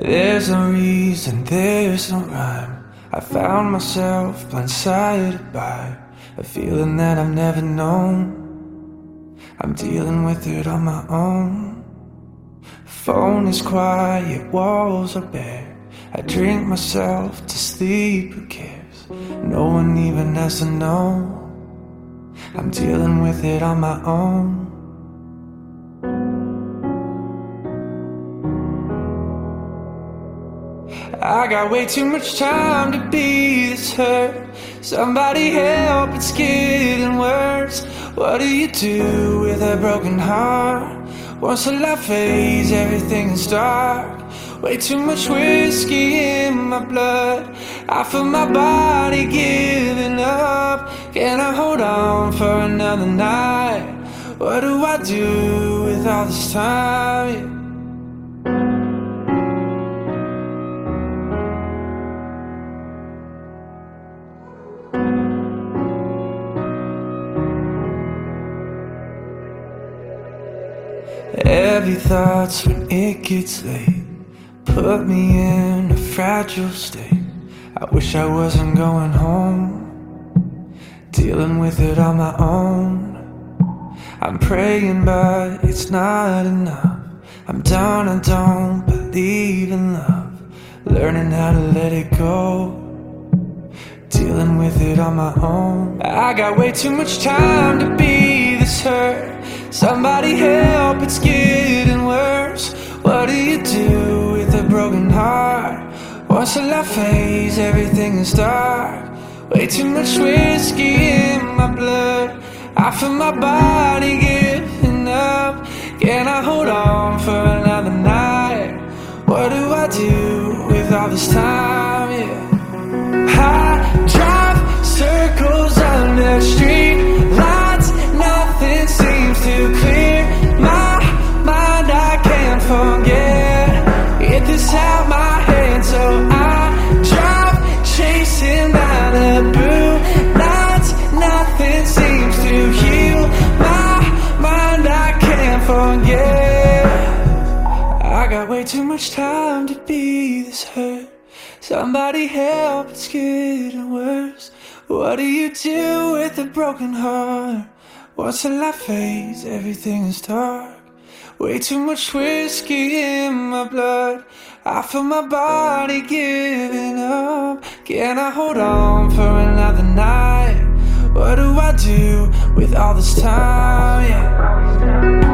There's no reason, there's no rhyme. I found myself blindsided by a feeling that I've never known. I'm dealing with it on my own. Phone is quiet, walls are bare. I drink myself to sleep, who cares? No one even has to know. I'm dealing with it on my own. I got way too much time to be this hurt. Somebody help, it's getting worse. What do you do with a broken heart? Once the light fades, everything is dark. Way too much whiskey in my blood. I feel my body giving up. Can I hold on for another night? What do I do with all this time? Heavy thoughts when it gets late Put me in a fragile state. I wish I wasn't going home Dealing with it on my own. I'm praying but it's not enough. I'm down, I don't believe in love. Learning how to let it go Dealing with it on my own. I got way too much time to be this hurt Somebody help, it's getting worse. What do you do with a broken heart? Once the light fades, everything is dark. Way too much whiskey in my blood. I feel my body giving up. Can I hold on for another night? What do I do with all this time? Way too much time to be this hurt. Somebody help, it's getting worse. What do you do with a broken heart? Once the light fades, everything is dark. Way too much whiskey in my blood. I feel my body giving up. Can I hold on for another night? What do I do with all this time? Yeah.